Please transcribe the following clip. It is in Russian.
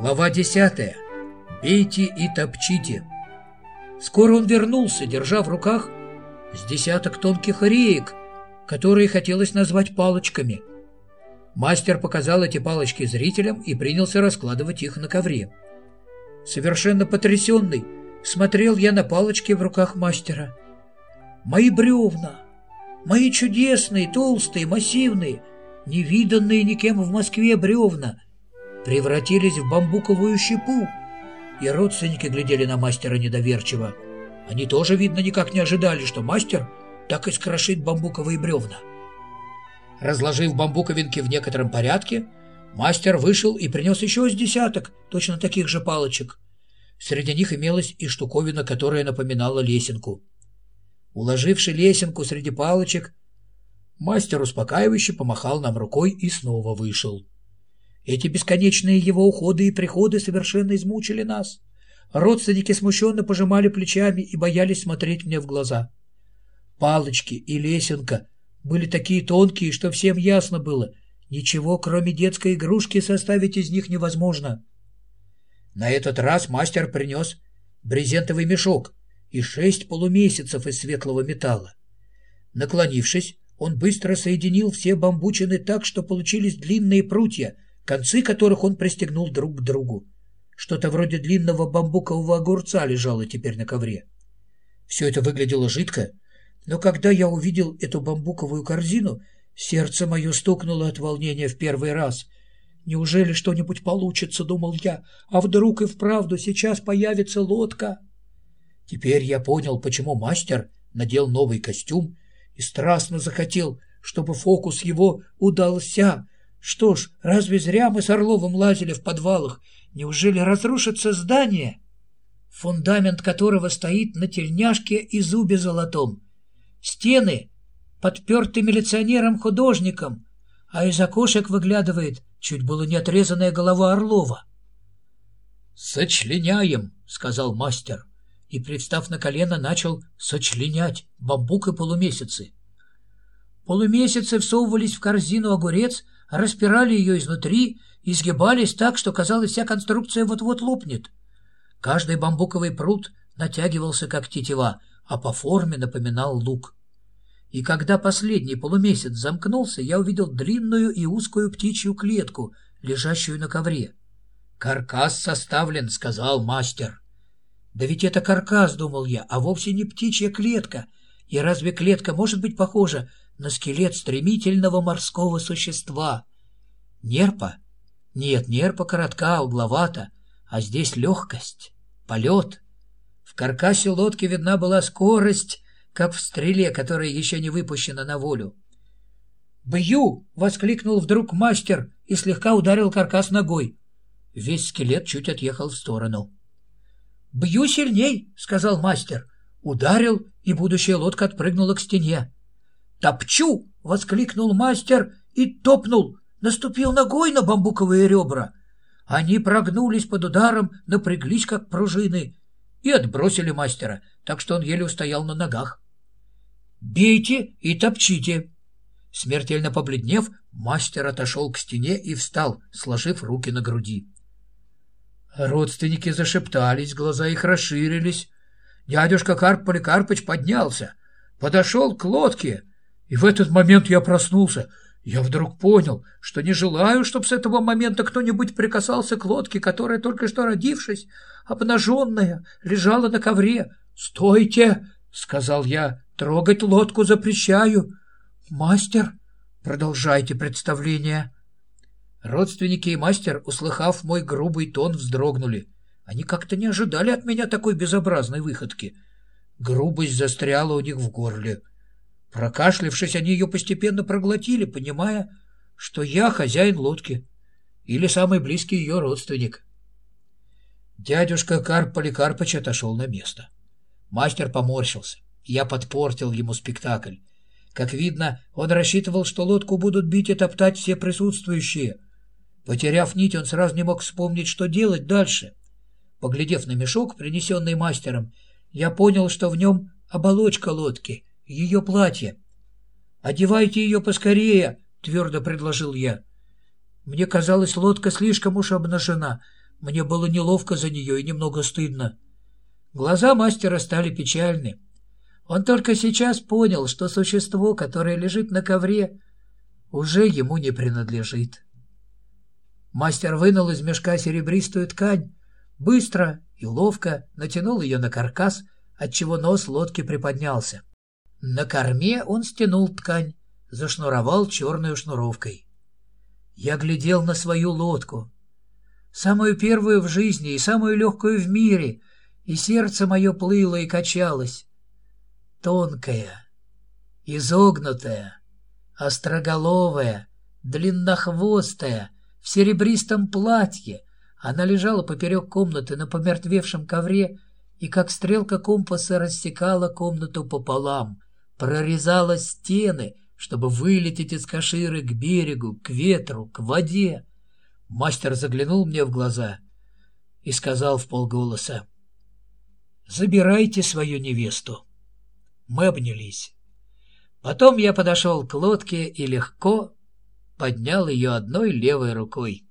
Глава 10. Бейте и топчите. Скоро он вернулся, держа в руках с десяток тонких реек, которые хотелось назвать палочками. Мастер показал эти палочки зрителям и принялся раскладывать их на ковре. Совершенно потрясенный, смотрел я на палочки в руках мастера. Мои бревна, мои чудесные, толстые, массивные, невиданные никем в Москве бревна — превратились в бамбуковую щепу, и родственники глядели на мастера недоверчиво. Они тоже, видно, никак не ожидали, что мастер так и скрошит бамбуковые бревна. Разложив бамбуковинки в некотором порядке, мастер вышел и принес еще с десяток точно таких же палочек. Среди них имелась и штуковина, которая напоминала лесенку. Уложивши лесенку среди палочек, мастер успокаивающе помахал нам рукой и снова вышел. Эти бесконечные его уходы и приходы совершенно измучили нас. Родственники смущенно пожимали плечами и боялись смотреть мне в глаза. Палочки и лесенка были такие тонкие, что всем ясно было, ничего, кроме детской игрушки, составить из них невозможно. На этот раз мастер принес брезентовый мешок и шесть полумесяцев из светлого металла. Наклонившись, он быстро соединил все бамбучины так, что получились длинные прутья — концы которых он пристегнул друг к другу. Что-то вроде длинного бамбукового огурца лежало теперь на ковре. Все это выглядело жидко, но когда я увидел эту бамбуковую корзину, сердце мое стукнуло от волнения в первый раз. Неужели что-нибудь получится, думал я, а вдруг и вправду сейчас появится лодка? Теперь я понял, почему мастер надел новый костюм и страстно захотел, чтобы фокус его удался, что ж, разве зря мы с Орловым лазили в подвалах? Неужели разрушится здание, фундамент которого стоит на тельняшке и зубе золотом? Стены подперты милиционером-художником, а из окошек выглядывает чуть было не отрезанная голова Орлова. «Сочленяем», — сказал мастер, и, привстав на колено, начал сочленять бамбук и полумесяцы. Полумесяцы всовывались в корзину огурец — распирали ее изнутри и сгибались так, что казалось, вся конструкция вот-вот лопнет. Каждый бамбуковый пруд натягивался, как тетива, а по форме напоминал лук. И когда последний полумесяц замкнулся, я увидел длинную и узкую птичью клетку, лежащую на ковре. «Каркас составлен», — сказал мастер. «Да ведь это каркас», — думал я, — «а вовсе не птичья клетка. И разве клетка может быть похожа на скелет стремительного морского существа. Нерпа? Нет, нерпа коротка, угловата, а здесь легкость, полет. В каркасе лодки видна была скорость, как в стреле, которая еще не выпущена на волю. «Бью!» — воскликнул вдруг мастер и слегка ударил каркас ногой. Весь скелет чуть отъехал в сторону. «Бью сильней!» — сказал мастер. Ударил, и будущая лодка отпрыгнула к стене. «Топчу!» — воскликнул мастер и топнул, наступил ногой на бамбуковые ребра. Они прогнулись под ударом, напряглись, как пружины, и отбросили мастера, так что он еле устоял на ногах. «Бейте и топчите!» Смертельно побледнев, мастер отошел к стене и встал, сложив руки на груди. Родственники зашептались, глаза их расширились. Дядюшка Карп Поликарпыч поднялся, подошел к лодке и в этот момент я проснулся. Я вдруг понял, что не желаю, чтобы с этого момента кто-нибудь прикасался к лодке, которая, только что родившись, обнаженная, лежала на ковре. «Стойте!» — сказал я. «Трогать лодку запрещаю». «Мастер, продолжайте представление». Родственники и мастер, услыхав мой грубый тон, вздрогнули. Они как-то не ожидали от меня такой безобразной выходки. Грубость застряла у них в горле. Прокашлявшись, они ее постепенно проглотили, понимая, что я хозяин лодки или самый близкий ее родственник. Дядюшка Карп Поликарпыч отошел на место. Мастер поморщился. Я подпортил ему спектакль. Как видно, он рассчитывал, что лодку будут бить и топтать все присутствующие. Потеряв нить, он сразу не мог вспомнить, что делать дальше. Поглядев на мешок, принесенный мастером, я понял, что в нем оболочка лодки — ее платье. «Одевайте ее поскорее», — твердо предложил я. Мне казалось, лодка слишком уж обнажена. Мне было неловко за нее и немного стыдно. Глаза мастера стали печальны. Он только сейчас понял, что существо, которое лежит на ковре, уже ему не принадлежит. Мастер вынул из мешка серебристую ткань, быстро и ловко натянул ее на каркас, отчего нос лодки приподнялся. На корме он стянул ткань, зашнуровал черной шнуровкой. Я глядел на свою лодку, самую первую в жизни и самую легкую в мире, и сердце мое плыло и качалось тонкая, изогнутая, остроголовая, длиннохвостая, в серебристом платье. Она лежала поперек комнаты на помертвевшем ковре и, как стрелка компаса, рассекала комнату пополам, прорезала стены, чтобы вылететь из каширы к берегу, к ветру, к воде. Мастер заглянул мне в глаза и сказал в полголоса, «Забирайте свою невесту». Мы обнялись. Потом я подошел к лодке и легко поднял ее одной левой рукой.